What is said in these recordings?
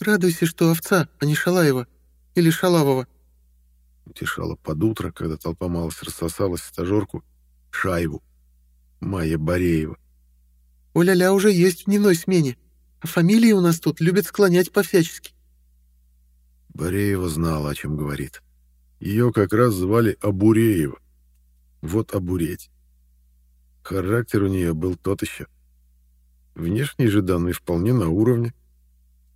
Радуйся, что овца, а не Шалаева. Или Шалавова. Утешала под утро, когда толпа малость рассосалась в стажерку, Шаеву, Майя Бореева. У Ляля уже есть в дневной смене, а фамилии у нас тут любят склонять по-всячески. Бореева знала, о чем говорит. Ее как раз звали Абуреева. Вот обуреть. Характер у нее был тот еще. Внешние же данные вполне на уровне.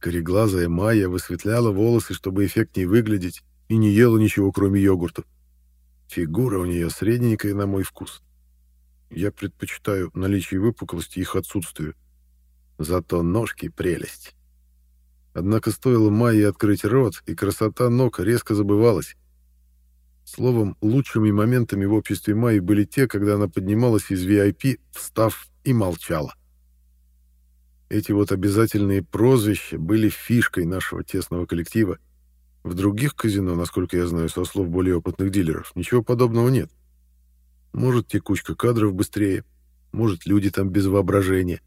Кореглазая Майя высветляла волосы, чтобы эффектнее выглядеть, и не ела ничего, кроме йогуртов. Фигура у нее средненькая на мой вкус. Я предпочитаю наличие выпуклости их отсутствию. Зато ножки — прелесть. Однако стоило Майе открыть рот, и красота ног резко забывалась. Словом, лучшими моментами в обществе Майи были те, когда она поднималась из VIP, встав и молчала. Эти вот обязательные прозвища были фишкой нашего тесного коллектива. В других казино, насколько я знаю, со слов более опытных дилеров, ничего подобного нет. Может, текучка кадров быстрее, может, люди там без воображения.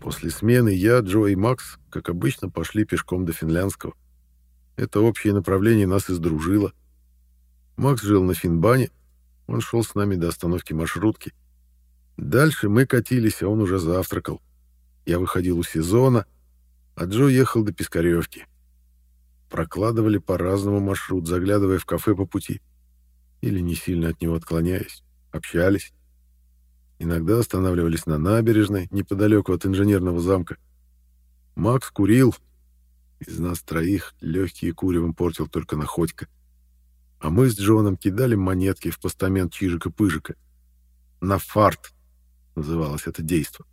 После смены я, Джо и Макс, как обычно, пошли пешком до Финляндского. Это общее направление нас и сдружило. Макс жил на Финбане, он шел с нами до остановки маршрутки. Дальше мы катились, а он уже завтракал. Я выходил у сезона, а Джо ехал до Пискаревки. Прокладывали по-разному маршрут, заглядывая в кафе по пути. Или не сильно от него отклоняясь. Общались. Иногда останавливались на набережной, неподалеку от инженерного замка. Макс курил, из нас троих легкие куревом портил только Находька. А мы с Джоном кидали монетки в постамент Чижика-Пыжика. На фарт называлось это действо.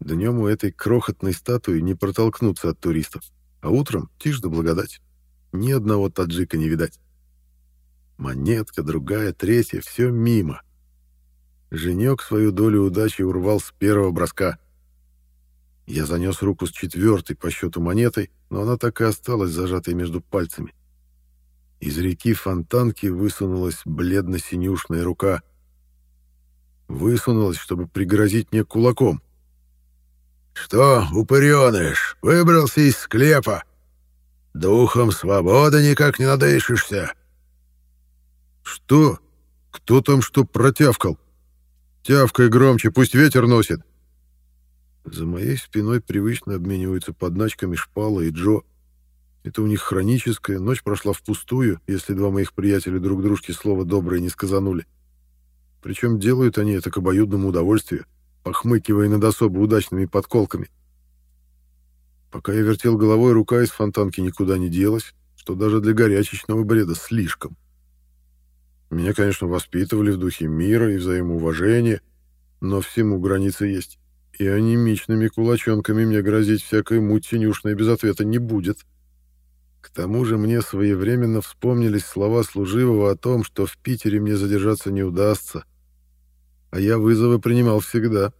Днем у этой крохотной статуи не протолкнуться от туристов, а утром тишь да благодать. Ни одного таджика не видать. Монетка, другая, третья, все мимо. Женек свою долю удачи урвал с первого броска — я занес руку с четвертой по счету монетой, но она так и осталась зажатой между пальцами. Из реки фонтанки высунулась бледно-синюшная рука. Высунулась, чтобы пригрозить мне кулаком. «Что, упыреныш, выбрался из склепа? Духом свободы никак не надышишься?» «Что? Кто там что протявкал? Тявкай громче, пусть ветер носит!» За моей спиной привычно обмениваются подначками Шпала и Джо. Это у них хроническая, ночь прошла впустую, если два моих приятеля друг дружке слово доброе не сказанули. Причем делают они это к обоюдному удовольствию, похмыкивая над особо удачными подколками. Пока я вертел головой, рука из фонтанки никуда не делась, что даже для горячечного бреда слишком. Меня, конечно, воспитывали в духе мира и взаимоуважения, но всему границы есть и анемичными кулачонками мне грозить всякой муть без ответа не будет. К тому же мне своевременно вспомнились слова служивого о том, что в Питере мне задержаться не удастся. А я вызовы принимал всегда,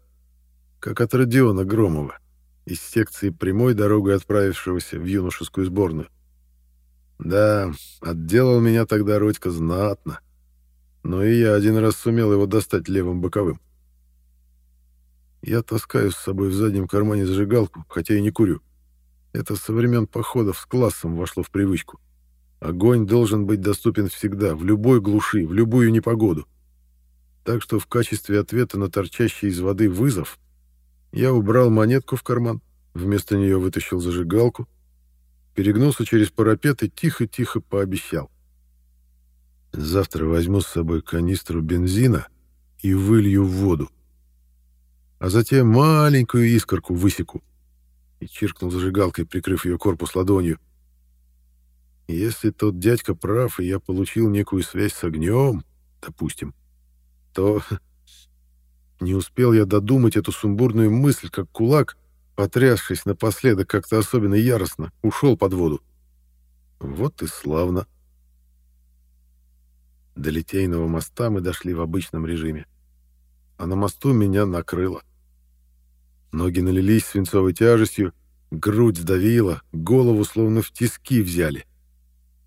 как от Родиона Громова, из секции прямой дорогой отправившегося в юношескую сборную. Да, отделал меня тогда Родька знатно, но и я один раз сумел его достать левым боковым. Я таскаю с собой в заднем кармане зажигалку, хотя и не курю. Это со времен походов с классом вошло в привычку. Огонь должен быть доступен всегда, в любой глуши, в любую непогоду. Так что в качестве ответа на торчащий из воды вызов я убрал монетку в карман, вместо нее вытащил зажигалку, перегнулся через парапет и тихо-тихо пообещал. Завтра возьму с собой канистру бензина и вылью в воду а затем маленькую искорку высеку. И чиркнул зажигалкой, прикрыв ее корпус ладонью. Если тот дядька прав, и я получил некую связь с огнем, допустим, то не успел я додумать эту сумбурную мысль, как кулак, потрясшись напоследок как-то особенно яростно, ушел под воду. Вот и славно. До Литейного моста мы дошли в обычном режиме. А на мосту меня накрыло. Ноги налились свинцовой тяжестью, грудь сдавила, голову словно в тиски взяли.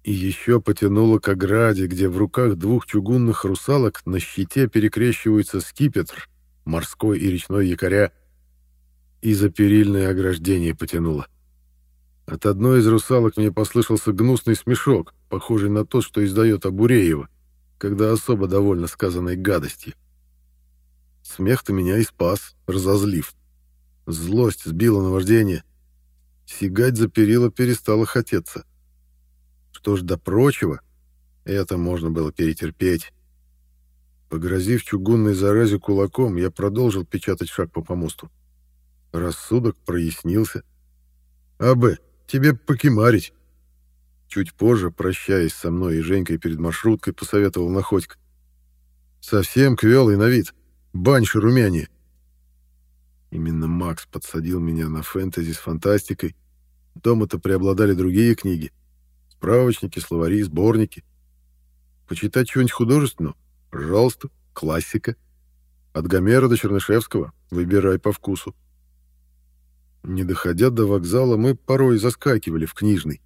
И еще потянуло к ограде, где в руках двух чугунных русалок на щите перекрещиваются скипетр, морской и речной якоря. и за перильное ограждение потянуло. От одной из русалок мне послышался гнусный смешок, похожий на тот, что издает Абуреева, когда особо довольна сказанной гадостью. Смех-то меня и спас, разозлив. Злость сбила наваждение. Сигать за перила перестало хотеться. Что ж до прочего, это можно было перетерпеть. Погрозив чугунной заразе кулаком, я продолжил печатать шаг по помосту. Рассудок прояснился. «Абе, тебе покемарить!» Чуть позже, прощаясь со мной и Женькой перед маршруткой, посоветовал Находько. «Совсем квелый на вид. Баньши румяне. Именно Макс подсадил меня на фэнтези с фантастикой. Дома-то преобладали другие книги. Справочники, словари, сборники. Почитать что-нибудь художественного? Пожалуйста, классика. От Гомера до Чернышевского. Выбирай по вкусу. Не доходя до вокзала, мы порой заскакивали в книжный.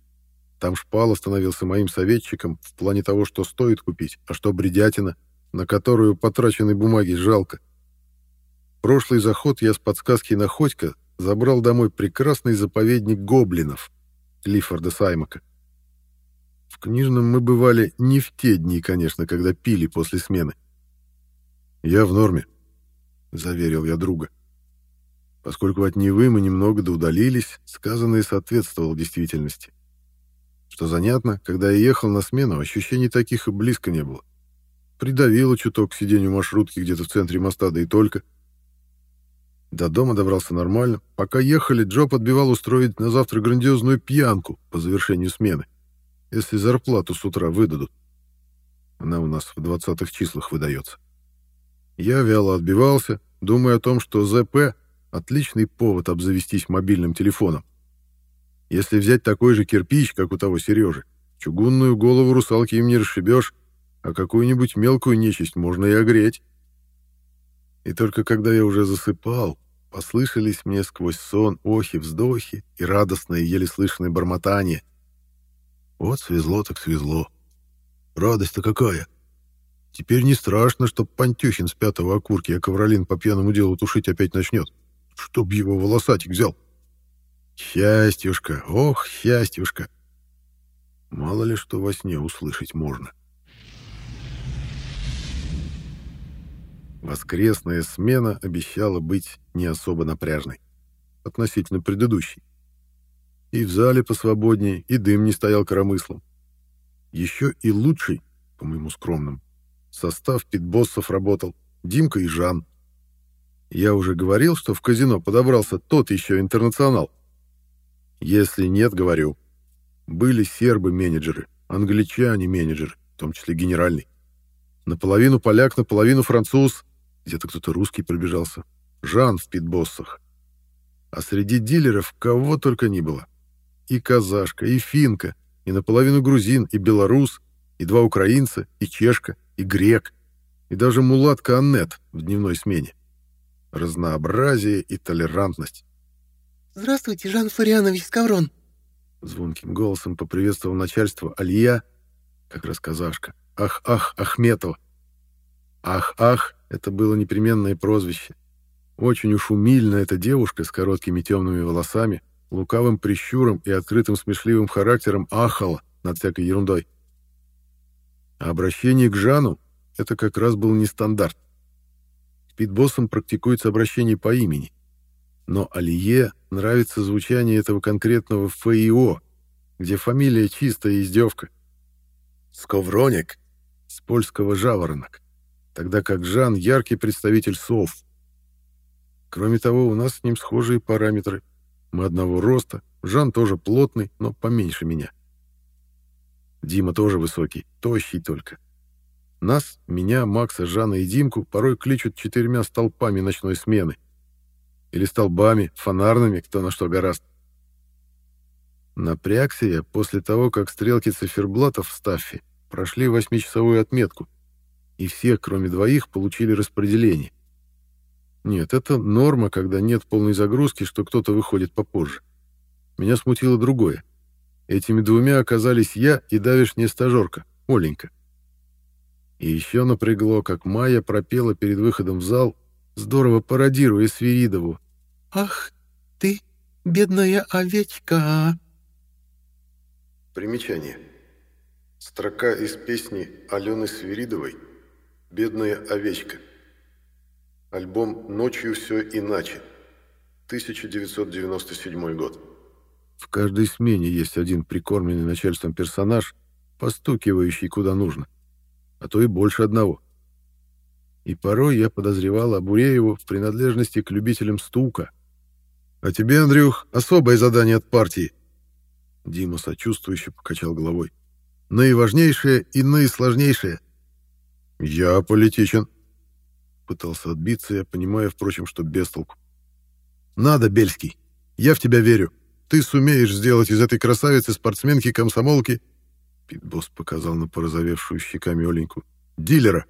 Там шпала становился моим советчиком в плане того, что стоит купить, а что бредятина — на которую потраченной бумаги жалко. Прошлый заход я с подсказки Находько забрал домой прекрасный заповедник гоблинов Лифорда Саймака. В книжном мы бывали не в те дни, конечно, когда пили после смены. «Я в норме», — заверил я друга. Поскольку от Невы мы немного доудалились, сказанное соответствовало действительности. Что занятно, когда я ехал на смену, ощущений таких и близко не было. Придавило чуток к сиденью маршрутки где-то в центре моста, да и только. До дома добрался нормально. Пока ехали, Джо подбивал устроить на завтра грандиозную пьянку по завершению смены, если зарплату с утра выдадут. Она у нас в двадцатых числах выдается. Я вяло отбивался, думая о том, что ЗП — отличный повод обзавестись мобильным телефоном. Если взять такой же кирпич, как у того Сережи, чугунную голову русалки им не расшибешь, а какую-нибудь мелкую нечисть можно и огреть. И только когда я уже засыпал, послышались мне сквозь сон охи-вздохи и радостное еле слышное бормотание. Вот свезло так свезло. Радость-то какая! Теперь не страшно, что Пантюхин с пятого окурки, а Ковролин по пьяному делу тушить опять начнет. Чтоб его волосатик взял. Счастьюшка, ох, счастьюшка! Мало ли что во сне услышать можно. — Воскресная смена обещала быть не особо напряжной относительно предыдущей. И в зале посвободнее, и дым не стоял коромыслом. Еще и лучший, по моему скромным, состав питбоссов работал, Димка и Жан. Я уже говорил, что в казино подобрался тот еще интернационал. Если нет, говорю. Были сербы-менеджеры, англичане-менеджеры, в том числе генеральный. Наполовину поляк, наполовину француз, где-то кто-то русский пробежался. Жан в питбоссах. А среди дилеров кого только не было. И казашка, и финка, и наполовину грузин, и белорус, и два украинца, и чешка, и грек, и даже мулатка Аннет в дневной смене. Разнообразие и толерантность. «Здравствуйте, Жан Флорианович Скаврон!» Звонким голосом поприветствовал начальство Алия, как раз казашка. «Ах-ах, Ахметова!» «Ах-ах» Это было непременное прозвище. Очень уж умильно эта девушка с короткими темными волосами, лукавым прищуром и открытым смешливым характером ахала над всякой ерундой. А обращение к Жану — это как раз был не стандарт. К питбоссам практикуется обращение по имени. Но Алие нравится звучание этого конкретного ФИО, где фамилия чистая издевка. Сковроник, с польского «жаворонок» тогда как Жан — яркий представитель сов. Кроме того, у нас с ним схожие параметры. Мы одного роста, Жан тоже плотный, но поменьше меня. Дима тоже высокий, тощий только. Нас, меня, Макса, Жана и Димку порой кличут четырьмя столпами ночной смены. Или столбами, фонарными, кто на что гораст. Напрягся я после того, как стрелки циферблатов в Стаффе прошли восьмичасовую отметку, и все, кроме двоих, получили распределение. Нет, это норма, когда нет полной загрузки, что кто-то выходит попозже. Меня смутило другое. Этими двумя оказались я и давишняя стажерка, Оленька. И еще напрягло, как Майя пропела перед выходом в зал, здорово пародируя Свиридову. «Ах, ты, бедная овечка!» Примечание. Строка из песни Алены Свиридовой «Бедная овечка». Альбом «Ночью все иначе». 1997 год. В каждой смене есть один прикормленный начальством персонаж, постукивающий куда нужно, а то и больше одного. И порой я подозревал Абурееву в принадлежности к любителям стука. «А тебе, Андрюх, особое задание от партии!» Дима сочувствующе покачал головой. «Наиважнейшее и наисложнейшее!» «Я политичен!» Пытался отбиться я, понимая, впрочем, что без толку. «Надо, Бельский! Я в тебя верю! Ты сумеешь сделать из этой красавицы спортсменки-комсомолки...» Питбосс показал на порозовевшую щеками Оленьку. «Дилера!»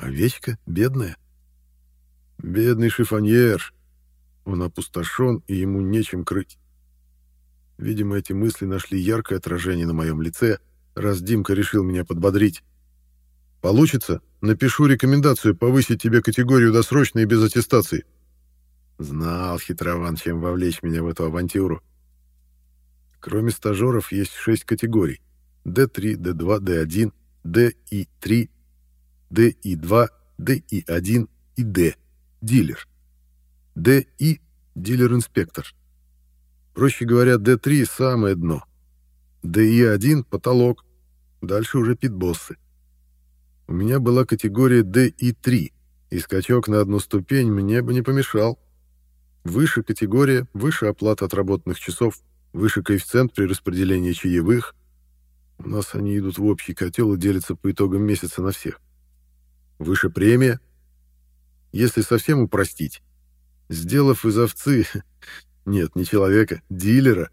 Овечка бедная. Бедный шифоньер. Он опустошен, и ему нечем крыть. Видимо, эти мысли нашли яркое отражение на моем лице, раз Димка решил меня подбодрить. Получится? Напишу рекомендацию повысить тебе категорию досрочно и без аттестации. Знал хитрован, чем вовлечь меня в эту авантюру. Кроме стажеров есть шесть категорий. D3, D2, D1, D и 3, DI2, DI1 и D – дилер. DI – дилер-инспектор. Проще говоря, D3 – самое дно. DI1 – потолок. Дальше уже питбоссы. У меня была категория DI3, и скачок на одну ступень мне бы не помешал. Выше категория, выше оплата отработанных часов, выше коэффициент при распределении чаевых. У нас они идут в общий котел и делятся по итогам месяца на всех. Выше премия. Если совсем упростить, сделав из овцы, нет, не человека, дилера,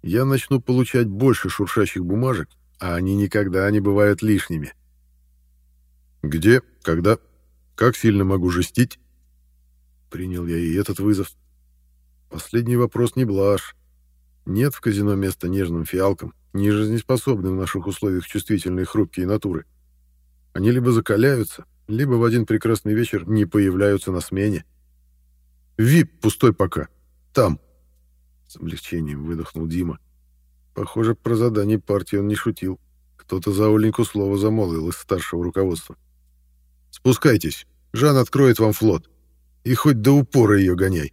я начну получать больше шуршащих бумажек, а они никогда не бывают лишними. Где, когда, как сильно могу жестить? Принял я и этот вызов. Последний вопрос не блажь. Нет в казино места нежным фиалкам, не жизнеспособным в наших условиях чувствительные хрупкие натуры. Они либо закаляются, либо в один прекрасный вечер не появляются на смене. «Вип пустой пока. Там». С облегчением выдохнул Дима. Похоже, про задание партии он не шутил. Кто-то за Оленьку слово замолвил из старшего руководства. «Спускайтесь. Жан откроет вам флот. И хоть до упора ее гоняй.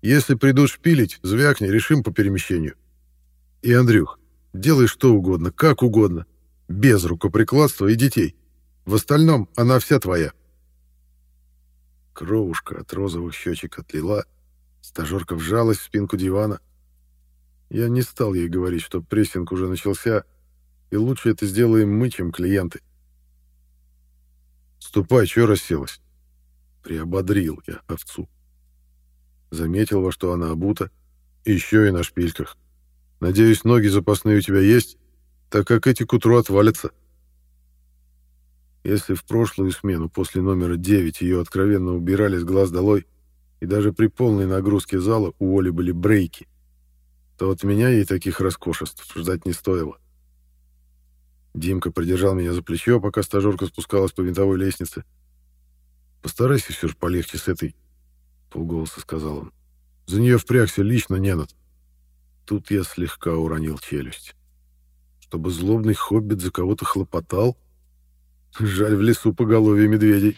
Если придут шпилить, звякни, решим по перемещению. И, Андрюх, делай что угодно, как угодно. Без рукоприкладства и детей. В остальном она вся твоя. Кровушка от розовых щечек отлила, стажерка вжалась в спинку дивана. Я не стал ей говорить, что прессинг уже начался, и лучше это сделаем мы, чем клиенты. «Ступай, чё расселась?» Приободрил я овцу. Заметил, во что она обута, еще и на шпильках. Надеюсь, ноги запасные у тебя есть, так как эти к утру отвалятся. Если в прошлую смену после номера 9 ее откровенно убирали с глаз долой, и даже при полной нагрузке зала у Оли были брейки, то от меня ей таких роскошеств ждать не стоило. Димка придержал меня за плечо, пока стажерка спускалась по винтовой лестнице. «Постарайся все же полегче с этой», — полголоса сказал он. «За нее впрягся лично не над». Тут я слегка уронил челюсть. Чтобы злобный хоббит за кого-то хлопотал — Жаль, в лесу поголовье медведей.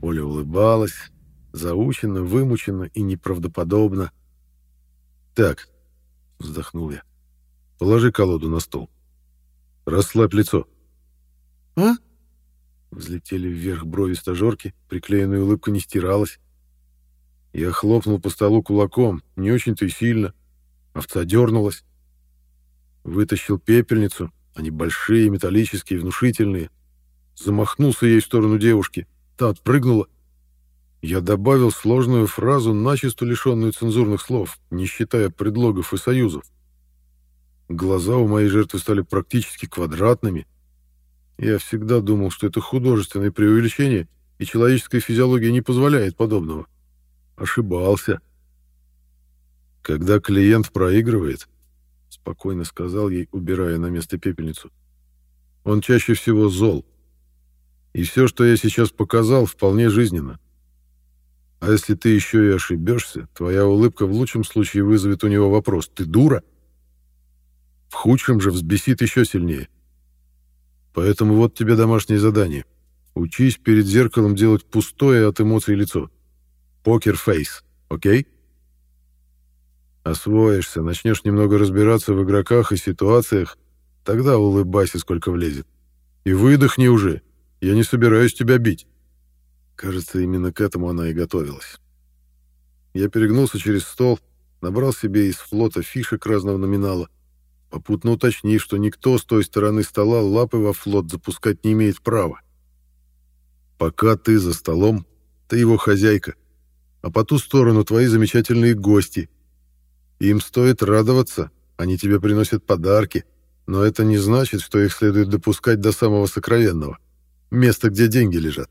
Оля улыбалась, заученно, вымученно и неправдоподобно. «Так», — вздохнул я, — «положи колоду на стол. Расслабь лицо». «А?» Взлетели вверх брови стажерки, приклеенная улыбка не стиралась. Я хлопнул по столу кулаком, не очень-то и сильно. Овца дернулась. Вытащил пепельницу, они большие, металлические, внушительные. Замахнулся ей в сторону девушки. Та отпрыгнула. Я добавил сложную фразу, начисто лишенную цензурных слов, не считая предлогов и союзов. Глаза у моей жертвы стали практически квадратными. Я всегда думал, что это художественное преувеличение, и человеческая физиология не позволяет подобного. Ошибался. Когда клиент проигрывает, спокойно сказал ей, убирая на место пепельницу. Он чаще всего зол. И все, что я сейчас показал, вполне жизненно. А если ты еще и ошибешься, твоя улыбка в лучшем случае вызовет у него вопрос «Ты дура?» В худшем же взбесит еще сильнее. Поэтому вот тебе домашнее задание. Учись перед зеркалом делать пустое от эмоций лицо. Покер-фейс, окей? Освоишься, начнешь немного разбираться в игроках и ситуациях, тогда улыбайся, сколько влезет. И выдохни уже, я не собираюсь тебя бить. Кажется, именно к этому она и готовилась. Я перегнулся через стол, набрал себе из флота фишек разного номинала, попутно уточнив, что никто с той стороны стола лапы во флот запускать не имеет права. Пока ты за столом, ты его хозяйка, а по ту сторону твои замечательные гости. Им стоит радоваться, они тебе приносят подарки, но это не значит, что их следует допускать до самого сокровенного, места, где деньги лежат.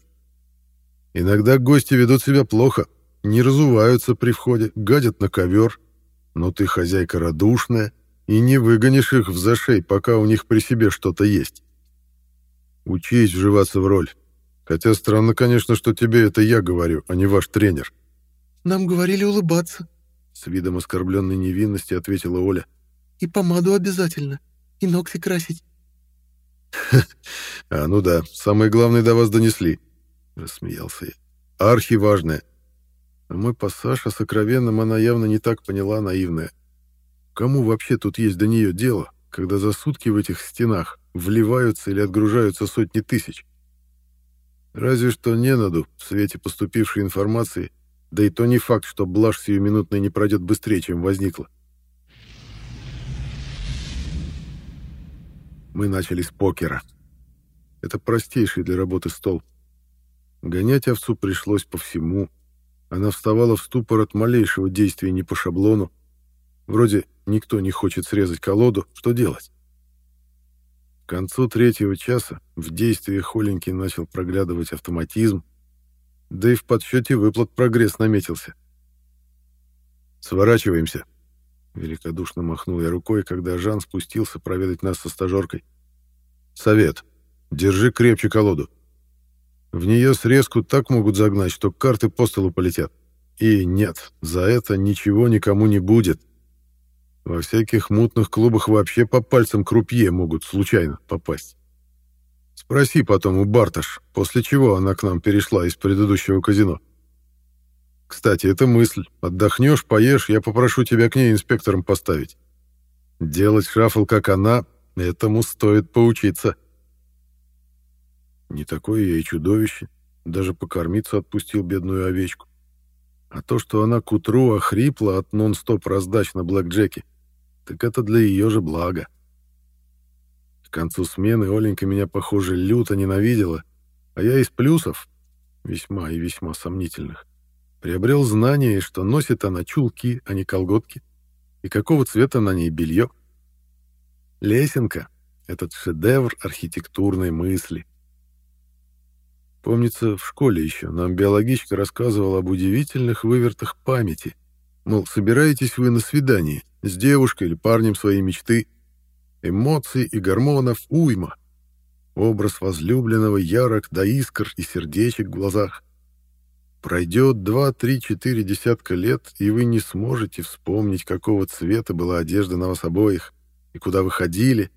Иногда гости ведут себя плохо, не разуваются при входе, гадят на ковер, но ты хозяйка радушная и не выгонишь их в зашей, пока у них при себе что-то есть. Учись вживаться в роль. Хотя странно, конечно, что тебе это я говорю, а не ваш тренер. Нам говорили улыбаться. С видом оскорбленной невинности ответила Оля. И помаду обязательно, и ногти красить. А, ну да, самое главное до вас донесли. Рассмеялся я. Архиважное. А мой пассаж о сокровенном она явно не так поняла, наивная. Кому вообще тут есть до нее дело, когда за сутки в этих стенах вливаются или отгружаются сотни тысяч? Разве что Ненаду в свете поступившей информации, да и то не факт, что блажь сиюминутная не пройдет быстрее, чем возникла. Мы начали с покера. Это простейший для работы стол. Гонять овцу пришлось по всему. Она вставала в ступор от малейшего действия не по шаблону. Вроде никто не хочет срезать колоду, что делать? К концу третьего часа в действии Холенький начал проглядывать автоматизм, да и в подсчете выплат прогресс наметился. «Сворачиваемся», — великодушно махнул я рукой, когда Жан спустился проведать нас со стажеркой. «Совет. Держи крепче колоду. В нее срезку так могут загнать, что карты по столу полетят. И нет, за это ничего никому не будет». Во всяких мутных клубах вообще по пальцам крупье могут случайно попасть. Спроси потом у Барташ, после чего она к нам перешла из предыдущего казино. Кстати, это мысль. Отдохнешь, поешь, я попрошу тебя к ней инспектором поставить. Делать шафл, как она, этому стоит поучиться. Не такое я и чудовище. Даже покормиться отпустил бедную овечку. А то, что она к утру охрипла от нон-стоп раздач на блэкджеке, так это для ее же блага. К концу смены Оленька меня, похоже, люто ненавидела, а я из плюсов, весьма и весьма сомнительных, приобрел знание, что носит она чулки, а не колготки, и какого цвета на ней белье. Лесенка — этот шедевр архитектурной мысли. Помнится, в школе еще нам биологичка рассказывала об удивительных вывертах памяти. Мол, собираетесь вы на свидание — с девушкой или парнем своей мечты. Эмоций и гормонов уйма. Образ возлюбленного ярок до искр и сердечек в глазах. Пройдет два, три, четыре десятка лет, и вы не сможете вспомнить, какого цвета была одежда на вас обоих и куда вы ходили.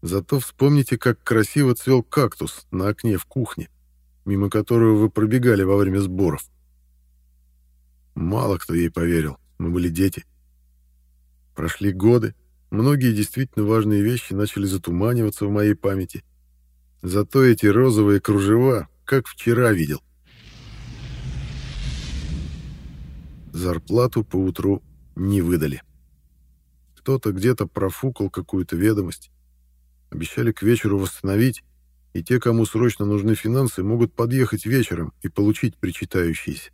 Зато вспомните, как красиво цвел кактус на окне в кухне, мимо которого вы пробегали во время сборов. Мало кто ей поверил, мы были дети. — Прошли годы, многие действительно важные вещи начали затуманиваться в моей памяти. Зато эти розовые кружева, как вчера видел. Зарплату по утру не выдали. Кто-то где-то профукал какую-то ведомость. Обещали к вечеру восстановить, и те, кому срочно нужны финансы, могут подъехать вечером и получить причитающиеся.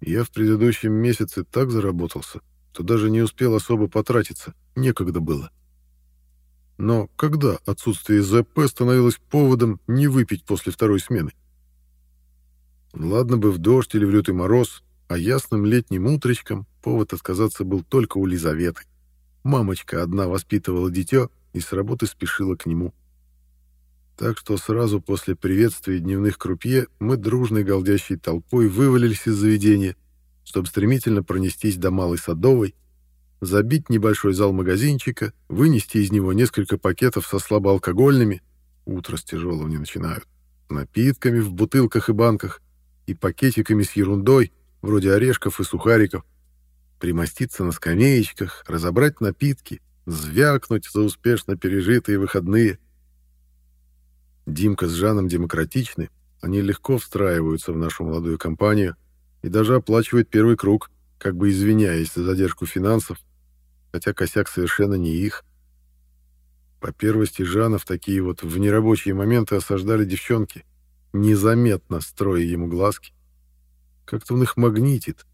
Я в предыдущем месяце так заработался, что даже не успел особо потратиться, некогда было. Но когда отсутствие ЗП становилось поводом не выпить после второй смены? Ладно бы в дождь или в лютый мороз, а ясным летним утречком повод отказаться был только у Лизаветы. Мамочка одна воспитывала дитё и с работы спешила к нему. Так что сразу после приветствия дневных крупье мы дружной голдящей толпой вывалились из заведения, чтобы стремительно пронестись до Малой Садовой, забить небольшой зал магазинчика, вынести из него несколько пакетов со слабоалкогольными, утро с тяжелого не начинают, напитками в бутылках и банках и пакетиками с ерундой, вроде орешков и сухариков, примоститься на скамеечках, разобрать напитки, звякнуть за успешно пережитые выходные. Димка с Жаном демократичны, они легко встраиваются в нашу молодую компанию и даже оплачивают первый круг, как бы извиняясь за задержку финансов, хотя косяк совершенно не их. По первости Жана в такие вот в нерабочие моменты осаждали девчонки, незаметно строя ему глазки. Как-то он их магнитит.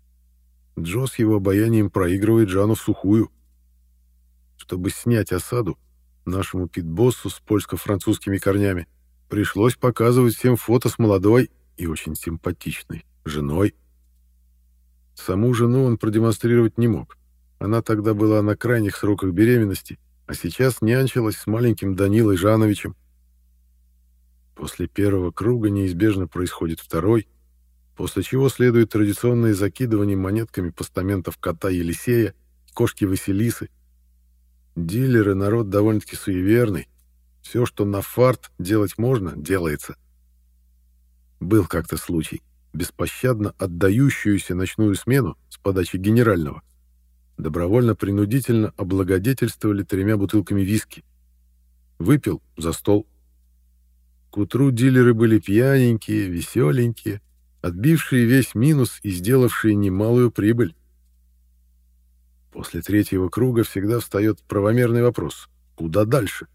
Джо с его обаянием проигрывает Жану в сухую. Чтобы снять осаду, нашему питбоссу с польско-французскими корнями пришлось показывать всем фото с молодой и очень симпатичной женой. Саму жену он продемонстрировать не мог. Она тогда была на крайних сроках беременности, а сейчас нянчилась с маленьким Данилой Жановичем. После первого круга неизбежно происходит второй, после чего следует традиционное закидывание монетками постаментов кота Елисея, кошки Василисы, Дилеры — народ довольно-таки суеверный. Все, что на фарт делать можно, делается. Был как-то случай. Беспощадно отдающуюся ночную смену с подачи генерального добровольно-принудительно облагодетельствовали тремя бутылками виски. Выпил за стол. К утру дилеры были пьяненькие, веселенькие, отбившие весь минус и сделавшие немалую прибыль. После третьего круга всегда встает правомерный вопрос «Куда дальше?».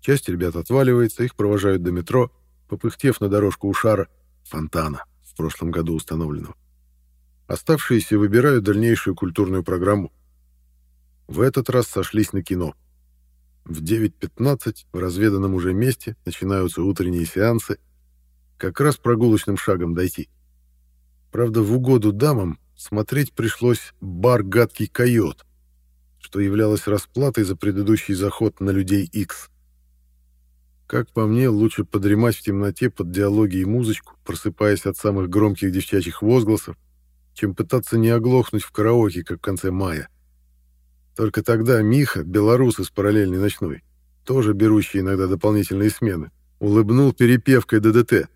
Часть ребят отваливается, их провожают до метро, попыхтев на дорожку у шара, фонтана, в прошлом году установленного. Оставшиеся выбирают дальнейшую культурную программу. В этот раз сошлись на кино. В 9.15 в разведанном уже месте начинаются утренние сеансы. Как раз прогулочным шагом дойти. Правда, в угоду дамам смотреть пришлось бар «Гадкий койот», что являлось расплатой за предыдущий заход на людей X. Как по мне, лучше подремать в темноте под диалоги и музычку, просыпаясь от самых громких девчачьих возгласов, чем пытаться не оглохнуть в караоке, как в конце мая. Только тогда Миха, белорус из параллельной ночной, тоже берущий иногда дополнительные смены, улыбнул перепевкой ДДТ.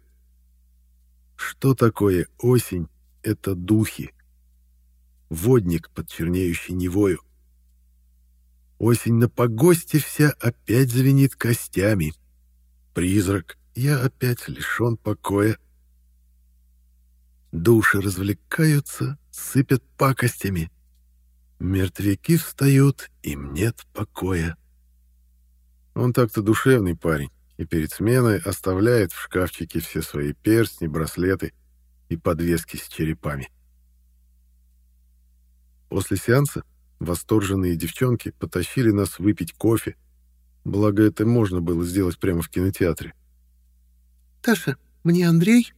Что такое осень? Это духи водник под чернеющей невою. Осень на погосте вся опять звенит костями. Призрак, я опять лишен покоя. Души развлекаются, сыпят пакостями. Мертвяки встают, им нет покоя. Он так-то душевный парень, и перед сменой оставляет в шкафчике все свои перстни, браслеты и подвески с черепами. После сеанса восторженные девчонки потащили нас выпить кофе, благо это можно было сделать прямо в кинотеатре. «Таша, мне Андрей?»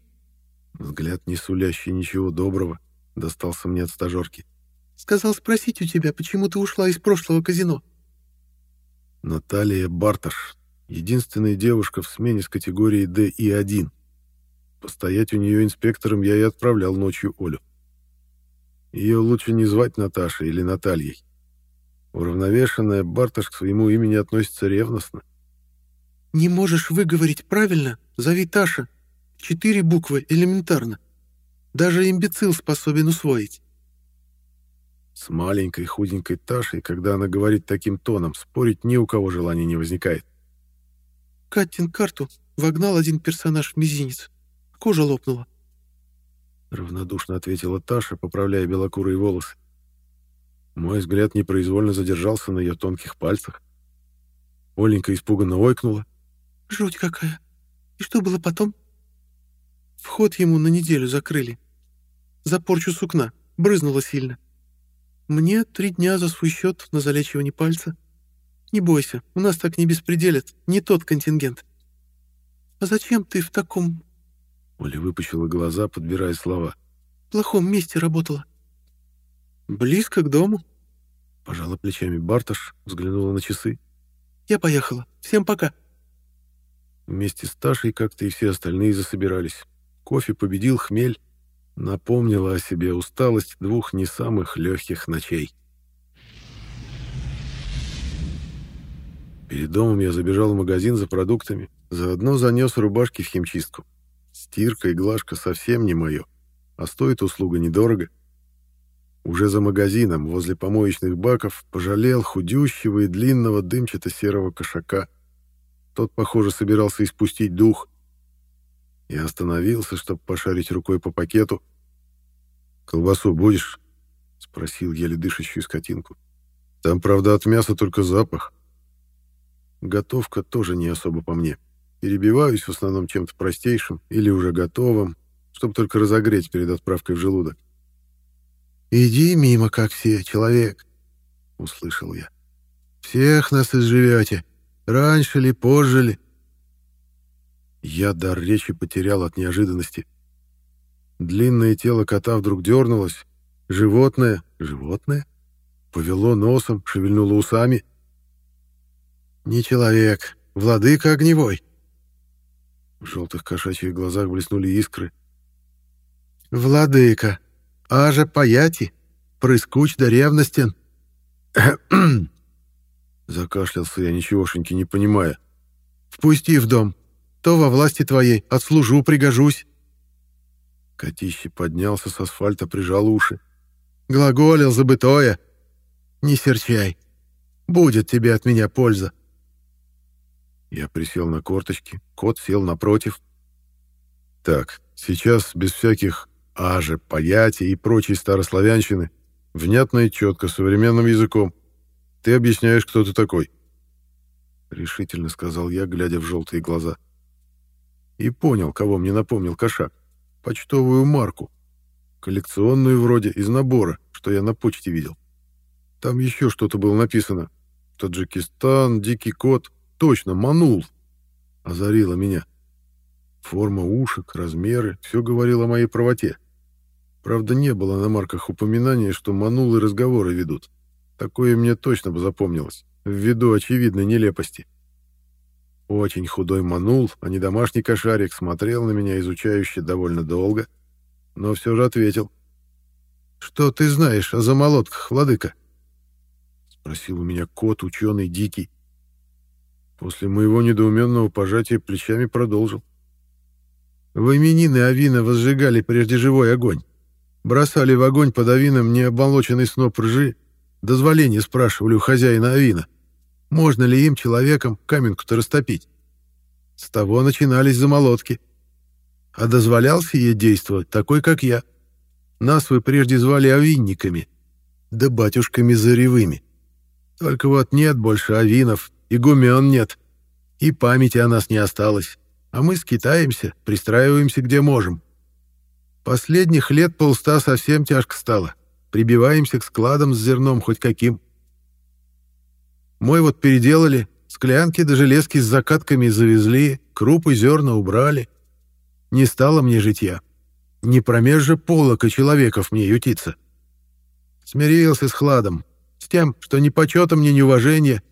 Взгляд, не сулящий ничего доброго, достался мне от стажерки. «Сказал спросить у тебя, почему ты ушла из прошлого казино?» Наталья Барташ, единственная девушка в смене с категорией D и 1. Постоять у нее инспектором я и отправлял ночью Олю. Ее лучше не звать Наташей или Натальей. Уравновешенная Барташ к своему имени относится ревностно. «Не можешь выговорить правильно? Зови Таша. Четыре буквы, элементарно. Даже имбецил способен усвоить». С маленькой худенькой Ташей, когда она говорит таким тоном, спорить ни у кого желания не возникает. Катин карту вогнал один персонаж в мизинец. Кожа лопнула. — равнодушно ответила Таша, поправляя белокурые волосы. Мой взгляд непроизвольно задержался на ее тонких пальцах. Оленька испуганно ойкнула. «Жуть какая! И что было потом?» «Вход ему на неделю закрыли. За порчу сукна. Брызнуло сильно. Мне три дня за свой счет на залечивание пальца. Не бойся, у нас так не беспределят, не тот контингент. А зачем ты в таком Оля выпучила глаза, подбирая слова. «В плохом месте работала». «Близко к дому?» Пожала плечами Барташ, взглянула на часы. «Я поехала. Всем пока». Вместе с Ташей как-то и все остальные засобирались. Кофе победил хмель, напомнила о себе усталость двух не самых легких ночей. Перед домом я забежал в магазин за продуктами, заодно занес рубашки в химчистку. Стирка и глажка совсем не мое, а стоит услуга недорого. Уже за магазином, возле помоечных баков, пожалел худющего и длинного дымчато-серого кошака. Тот, похоже, собирался испустить дух. Я остановился, чтобы пошарить рукой по пакету. «Колбасу будешь?» — спросил еле дышащую скотинку. «Там, правда, от мяса только запах». Готовка тоже не особо по мне. Перебиваюсь в основном чем-то простейшим или уже готовым, чтобы только разогреть перед отправкой в желудок. «Иди мимо, как все, человек», — услышал я. «Всех нас изживете, раньше ли, позже ли». Я дар речи потерял от неожиданности. Длинное тело кота вдруг дернулось. Животное, животное, повело носом, шевельнуло усами — «Не человек, владыка огневой!» В желтых кошачьих глазах блеснули искры. «Владыка! Аже паяти! Прыскуч да ревностен!» Закашлялся я, ничегошеньки не понимая. «Впусти в дом! То во власти твоей, отслужу, пригожусь!» Котище поднялся с асфальта, прижал уши. «Глаголил забытое! Не серчай! Будет тебе от меня польза!» Я присел на корточки, кот сел напротив. Так, сейчас без всяких «аже», «понятий» и прочей старославянщины, внятно и четко, современным языком. Ты объясняешь, кто ты такой. Решительно сказал я, глядя в желтые глаза. И понял, кого мне напомнил кошак. Почтовую марку. Коллекционную вроде, из набора, что я на почте видел. Там еще что-то было написано. Таджикистан, дикий кот — Точно, манул. Озарила меня. Форма ушек, размеры, все говорило о моей правоте. Правда, не было на марках упоминания, что манулы разговоры ведут. Такое мне точно бы запомнилось, ввиду очевидной нелепости. Очень худой манул, а не домашний кошарик, смотрел на меня изучающе довольно долго, но все же ответил. «Что ты знаешь о замолотках, владыка?» Спросил у меня кот, ученый, дикий. После моего недоуменного пожатия плечами продолжил. В именины Авина возжигали прежде живой огонь. Бросали в огонь под Авином необолоченный сноп ржи. Дозволение спрашивали у хозяина Авина. Можно ли им, человеком, каменку-то растопить? С того начинались замолотки. А дозволялся ей действовать такой, как я. Нас вы прежде звали овинниками, да батюшками заревыми. Только вот нет больше авинов, и гумен нет, и памяти о нас не осталось, а мы скитаемся, пристраиваемся где можем. Последних лет полста совсем тяжко стало, прибиваемся к складам с зерном хоть каким. Мой вот переделали, склянки до железки с закатками завезли, крупы зерна убрали. Не стало мне житья. Не промеж же полока человеков мне ютиться. Смирился с хладом, с тем, что ни почета мне, ни уважения,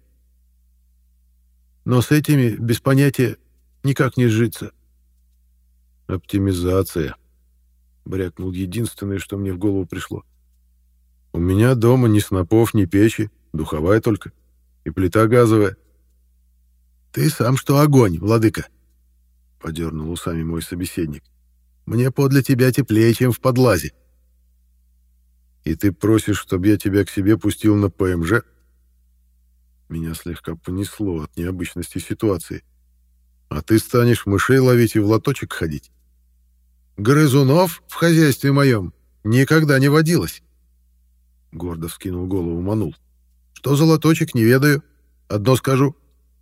но с этими, без понятия, никак не сжиться. «Оптимизация», — брякнул единственное, что мне в голову пришло. «У меня дома ни снопов, ни печи, духовая только, и плита газовая». «Ты сам что огонь, владыка», — подернул усами мой собеседник. «Мне подле тебя теплее, чем в подлазе». «И ты просишь, чтобы я тебя к себе пустил на ПМЖ?» Меня слегка понесло от необычности ситуации. А ты станешь мышей ловить и в лоточек ходить? Грызунов в хозяйстве моем никогда не водилось. Гордо вскинул голову Манул. Что за лоточек, не ведаю. Одно скажу.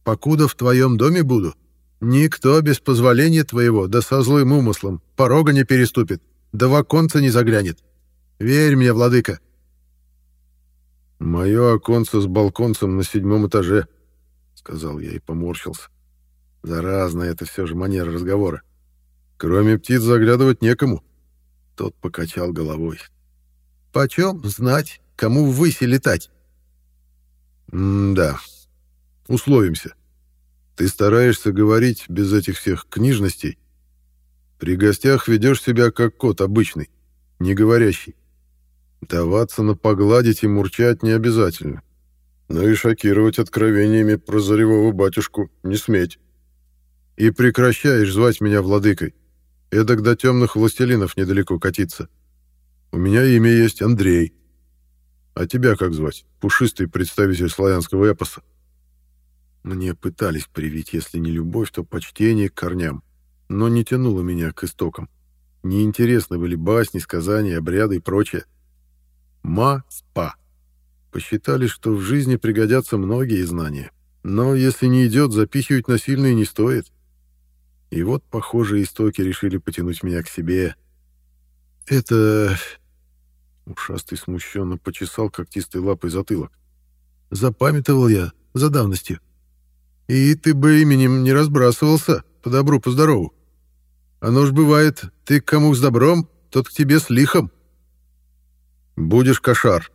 Покуда в твоем доме буду, никто без позволения твоего, да со злым умыслом, порога не переступит, да в оконце не заглянет. Верь мне, владыка, «Мое оконце с балконцем на седьмом этаже», — сказал я и поморщился. Заразная это все же манера разговора. Кроме птиц заглядывать некому. Тот покачал головой. «Почем знать, кому ввысь летать?» «М-да. Условимся. Ты стараешься говорить без этих всех книжностей. При гостях ведешь себя как кот обычный, не говорящий. Даваться на погладить и мурчать не обязательно. Но и шокировать откровениями про заревого батюшку не сметь. И прекращаешь звать меня владыкой. Эдак до темных властелинов недалеко катиться. У меня имя есть Андрей. А тебя как звать? Пушистый представитель славянского эпоса. Мне пытались привить, если не любовь, то почтение к корням, но не тянуло меня к истокам. Неинтересны были басни, сказания, обряды и прочее. Ма-спа. Посчитали, что в жизни пригодятся многие знания. Но если не идет, запихивать насильно не стоит. И вот, похоже, истоки решили потянуть меня к себе. Это... Ушастый смущенно почесал когтистой лапой затылок. Запамятовал я за давностью. И ты бы именем не разбрасывался, по добру, по здорову. Оно ж бывает, ты к кому с добром, тот к тебе с лихом. Будешь кошар.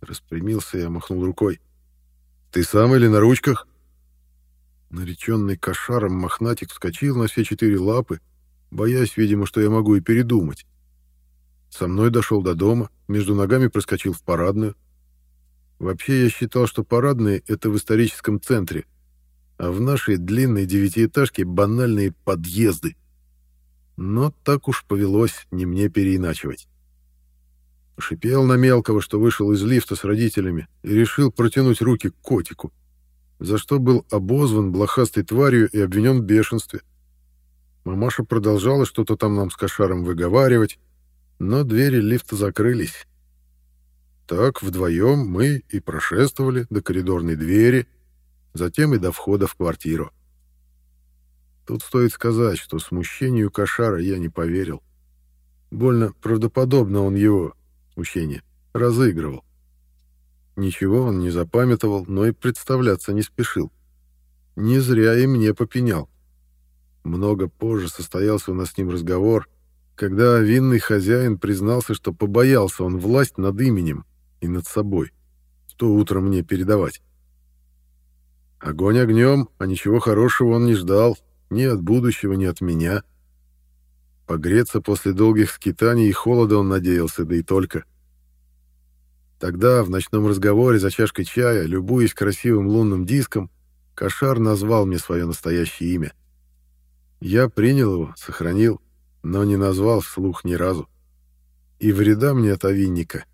Распрямился я, махнул рукой. Ты сам или на ручках? Нареченный кошаром мохнатик вскочил на все четыре лапы, боясь, видимо, что я могу и передумать. Со мной дошел до дома, между ногами проскочил в парадную. Вообще я считал, что парадные — это в историческом центре — а в нашей длинной девятиэтажке банальные подъезды. Но так уж повелось не мне переиначивать. Шипел на мелкого, что вышел из лифта с родителями, и решил протянуть руки к котику, за что был обозван блохастой тварью и обвинен в бешенстве. Мамаша продолжала что-то там нам с кошаром выговаривать, но двери лифта закрылись. Так вдвоем мы и прошествовали до коридорной двери — затем и до входа в квартиру. Тут стоит сказать, что смущению Кошара я не поверил. Больно правдоподобно он его, смущение, разыгрывал. Ничего он не запамятовал, но и представляться не спешил. Не зря и мне попенял. Много позже состоялся у нас с ним разговор, когда винный хозяин признался, что побоялся он власть над именем и над собой, что утром мне передавать. Огонь огнем, а ничего хорошего он не ждал, ни от будущего, ни от меня. Погреться после долгих скитаний и холода он надеялся, да и только. Тогда, в ночном разговоре за чашкой чая, любуясь красивым лунным диском, Кошар назвал мне свое настоящее имя. Я принял его, сохранил, но не назвал вслух ни разу. И вреда мне от овинника.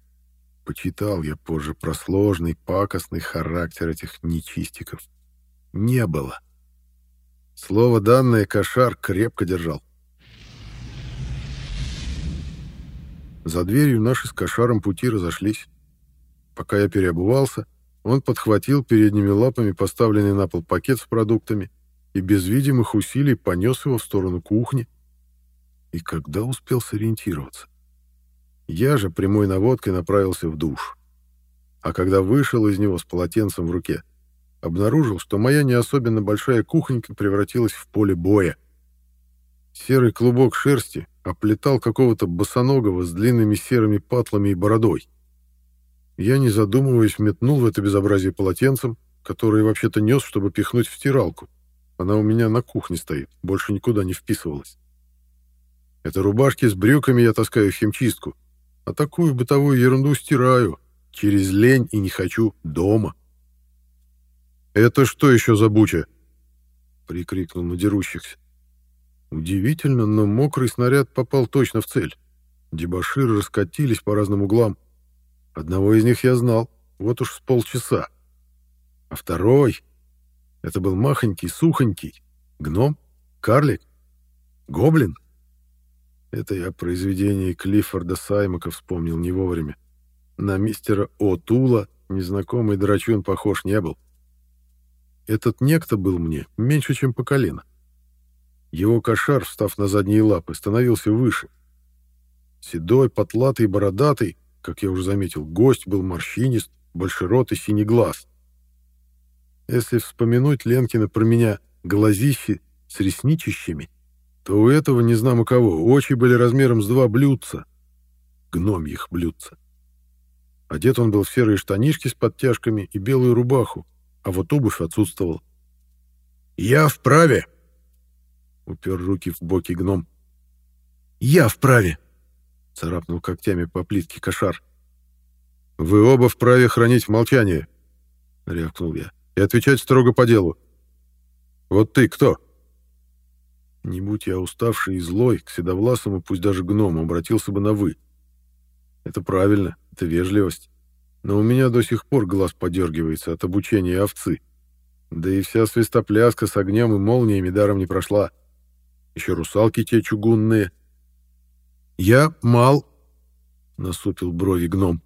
Почитал я позже про сложный, пакостный характер этих нечистиков не было. Слово данное Кошар крепко держал. За дверью наши с Кошаром пути разошлись. Пока я переобувался, он подхватил передними лапами поставленный на пол пакет с продуктами и без видимых усилий понес его в сторону кухни. И когда успел сориентироваться? Я же прямой наводкой направился в душ. А когда вышел из него с полотенцем в руке, обнаружил, что моя не особенно большая кухонька превратилась в поле боя. Серый клубок шерсти оплетал какого-то босоногого с длинными серыми патлами и бородой. Я, не задумываясь, метнул в это безобразие полотенцем, которое вообще-то нес, чтобы пихнуть в стиралку. Она у меня на кухне стоит, больше никуда не вписывалась. Это рубашки с брюками я таскаю в химчистку, а такую бытовую ерунду стираю, через лень и не хочу, дома. — «Это что еще за буча?» — прикрикнул на дерущихся. Удивительно, но мокрый снаряд попал точно в цель. Дебоширы раскатились по разным углам. Одного из них я знал, вот уж с полчаса. А второй... Это был махонький, сухонький. Гном? Карлик? Гоблин? Это я произведение Клиффорда Саймака вспомнил не вовремя. На мистера О'Тула незнакомый драчун похож не был. Этот некто был мне меньше, чем по колено. Его кошар, встав на задние лапы, становился выше. Седой, потлатый, бородатый, как я уже заметил, гость был морщинист, большеротый, синий глаз. Если вспомянуть Ленкина про меня глазищи с ресничищами, то у этого не знамо кого очи были размером с два блюдца, гномьих блюдца. Одет он был в серые штанишки с подтяжками и белую рубаху, а вот обувь отсутствовала. «Я вправе!» — упер руки в боки гном. «Я вправе!» — царапнул когтями по плитке кошар. «Вы оба вправе хранить молчание!» — рявкнул я. «И отвечать строго по делу. Вот ты кто?» Не будь я уставший и злой, к седовласому, пусть даже гному, обратился бы на «вы». Это правильно, это вежливость. Но у меня до сих пор глаз подергивается от обучения овцы. Да и вся свистопляска с огнем и молниями даром не прошла. Еще русалки те чугунные. «Я мал», — насупил брови гном.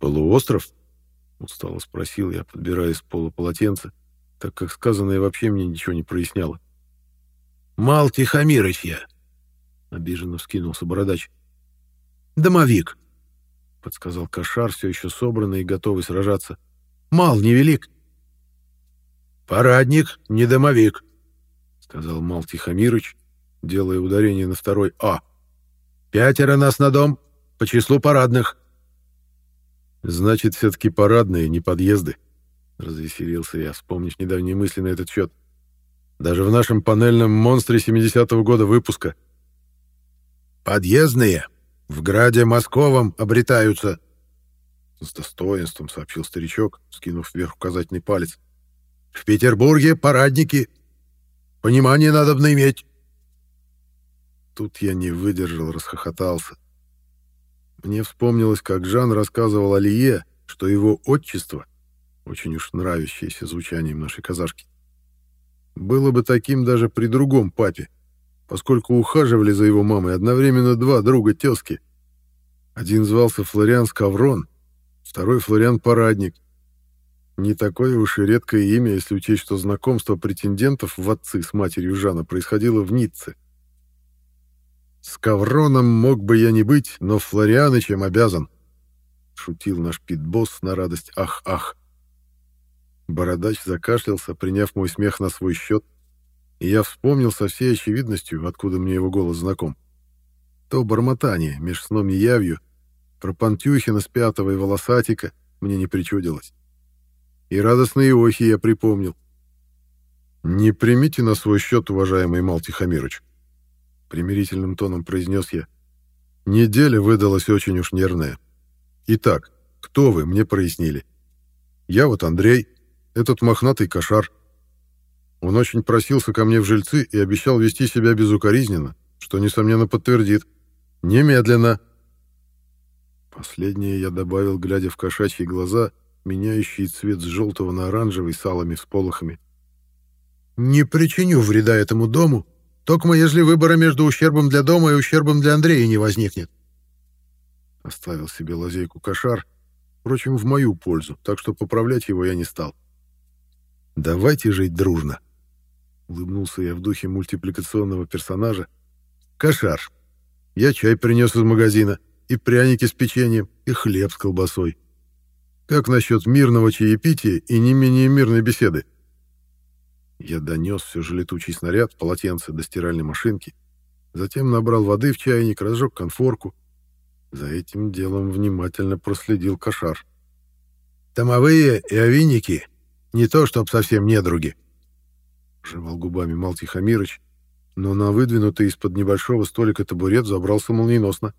«Полуостров?» — устало спросил я, подбирая с пола полотенце, так как сказанное вообще мне ничего не проясняло. «Мал Тихомирыч я», — обиженно вскинулся бородач. «Домовик», — подсказал Кошар, все еще собранный и готовый сражаться. «Мал невелик». «Парадник, не домовик», — сказал Мал Тихомирыч, делая ударение на второй «А». «Пятеро нас на дом, по числу парадных». «Значит, все-таки парадные, не подъезды», — развеселился я, вспомнив недавние мысли на этот счет. «Даже в нашем панельном монстре 70-го года выпуска». «Подъездные в граде Московом обретаются», — с достоинством сообщил старичок, скинув вверх указательный палец. «В Петербурге парадники. Понимание надо иметь». Тут я не выдержал, расхохотался. Мне вспомнилось, как Жан рассказывал Алие, что его отчество, очень уж нравящееся звучанием нашей казашки, было бы таким даже при другом папе, поскольку ухаживали за его мамой одновременно два друга тезки. Один звался Флориан Скаврон, второй Флориан Парадник. Не такое уж и редкое имя, если учесть, что знакомство претендентов в отцы с матерью Жана происходило в Ницце. «С Кавроном мог бы я не быть, но Флорианычем обязан», — шутил наш питбосс на радость «ах-ах». Бородач закашлялся, приняв мой смех на свой счет, и я вспомнил со всей очевидностью, откуда мне его голос знаком. То бормотание меж сном и явью про Пантюхина с пятого и волосатика мне не причудилось. И радостные охи я припомнил. «Не примите на свой счет, уважаемый Мал Тихомирович», примирительным тоном произнес я. Неделя выдалась очень уж нервная. Итак, кто вы, мне прояснили. Я вот Андрей, этот мохнатый кошар. Он очень просился ко мне в жильцы и обещал вести себя безукоризненно, что, несомненно, подтвердит. Немедленно. Последнее я добавил, глядя в кошачьи глаза, меняющие цвет с желтого на оранжевый с алыми всполохами. «Не причиню вреда этому дому только если выбора между ущербом для дома и ущербом для Андрея не возникнет. Оставил себе лазейку кошар, впрочем, в мою пользу, так что поправлять его я не стал. «Давайте жить дружно», — улыбнулся я в духе мультипликационного персонажа. «Кошар, я чай принес из магазина, и пряники с печеньем, и хлеб с колбасой. Как насчет мирного чаепития и не менее мирной беседы?» Я донес все же летучий снаряд, полотенце до стиральной машинки, затем набрал воды в чайник, разжег конфорку. За этим делом внимательно проследил кошар. «Томовые и овинники не то, чтоб совсем недруги», — жевал губами Мал Тихомирыч, но на выдвинутый из-под небольшого столика табурет забрался молниеносно.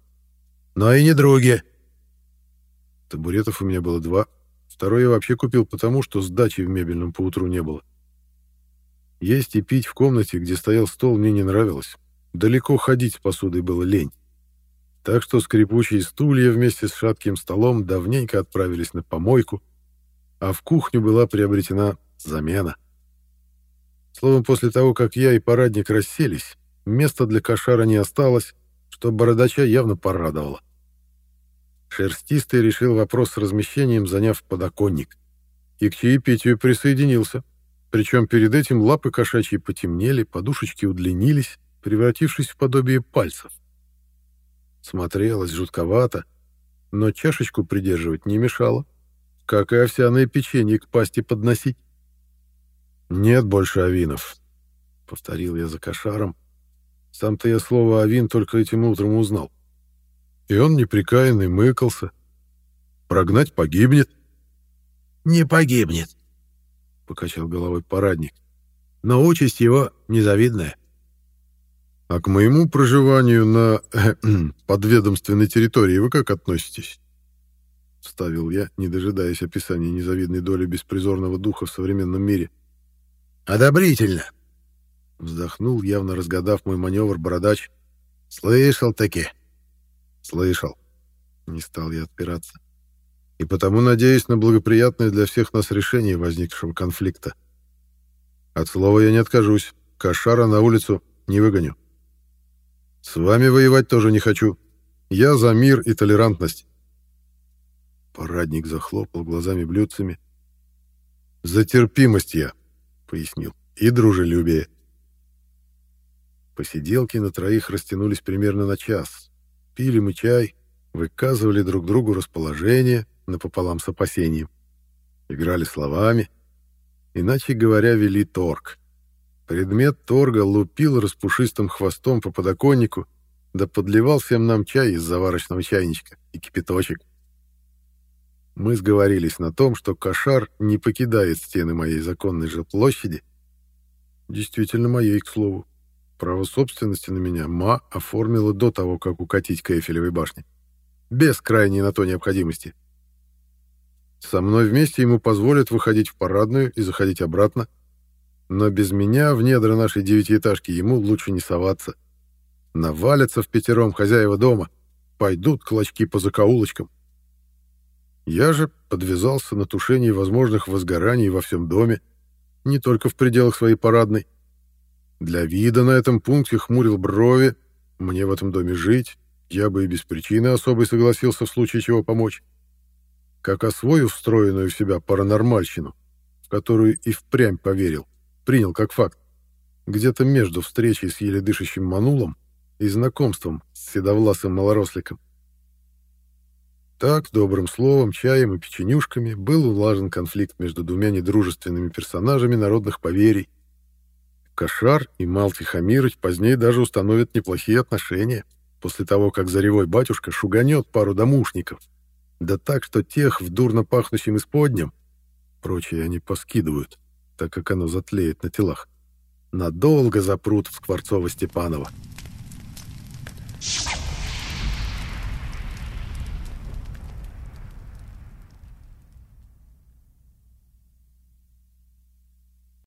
«Но и не други». Табуретов у меня было два. Второй я вообще купил потому, что сдачи в мебельном поутру не было. Есть и пить в комнате, где стоял стол, мне не нравилось. Далеко ходить с посудой было лень. Так что скрипучие стулья вместе с шатким столом давненько отправились на помойку, а в кухню была приобретена замена. Словом, после того, как я и парадник расселись, места для кошара не осталось, что бородача явно порадовало. Шерстистый решил вопрос с размещением, заняв подоконник. И к чаепитию присоединился. Причем перед этим лапы кошачьи потемнели, подушечки удлинились, превратившись в подобие пальцев. Смотрелось жутковато, но чашечку придерживать не мешало, как и овсяное печенье к пасти подносить. «Нет больше авинов», — повторил я за кошаром. Сам-то я слово «авин» только этим утром узнал. И он неприкаянный мыкался. Прогнать погибнет. «Не погибнет», покачал головой парадник. но участь его незавидная. А к моему проживанию на подведомственной территории вы как относитесь? Ставил я, не дожидаясь описания незавидной доли беспризорного духа в современном мире. «Одобрительно!» Вздохнул, явно разгадав мой маневр, бородач. «Слышал-таки!» «Слышал!» Не стал я отпираться. «И потому надеюсь на благоприятное для всех нас решение возникшего конфликта. От слова я не откажусь. Кошара на улицу не выгоню. С вами воевать тоже не хочу. Я за мир и толерантность. Парадник захлопал глазами блюдцами. За терпимость я, пояснил, и дружелюбие. Посиделки на троих растянулись примерно на час. Пили мы чай, выказывали друг другу расположение напополам с опасением. Играли словами, иначе говоря, вели торг. Предмет торга лупил распушистым хвостом по подоконнику, да подливал всем нам чай из заварочного чайничка и кипяточек. Мы сговорились на том, что кошар не покидает стены моей законной жилплощади. Действительно моей, к слову. Право собственности на меня Ма оформила до того, как укатить к Эйфелевой башне. Без крайней на то необходимости. Со мной вместе ему позволят выходить в парадную и заходить обратно, но без меня в недра нашей девятиэтажки ему лучше не соваться. Навалятся в пятером хозяева дома, пойдут клочки по закоулочкам. Я же подвязался на тушении возможных возгораний во всем доме, не только в пределах своей парадной. Для вида на этом пункте хмурил брови, мне в этом доме жить, я бы и без причины особой согласился в случае чего помочь. Как освою встроенную в себя паранормальщину, в которую и впрямь поверил принял как факт. Где-то между встречей с еле дышащим Манулом и знакомством с седовласым малоросликом. Так, добрым словом, чаем и печенюшками был улажен конфликт между двумя недружественными персонажами народных поверий. Кошар и Малти Хамирыч позднее даже установят неплохие отношения, после того, как заревой батюшка шуганет пару домушников, да так, что тех в дурно пахнущем исподнем, прочие они поскидывают так как оно затлеет на телах, надолго запрут в Скворцово-Степаново.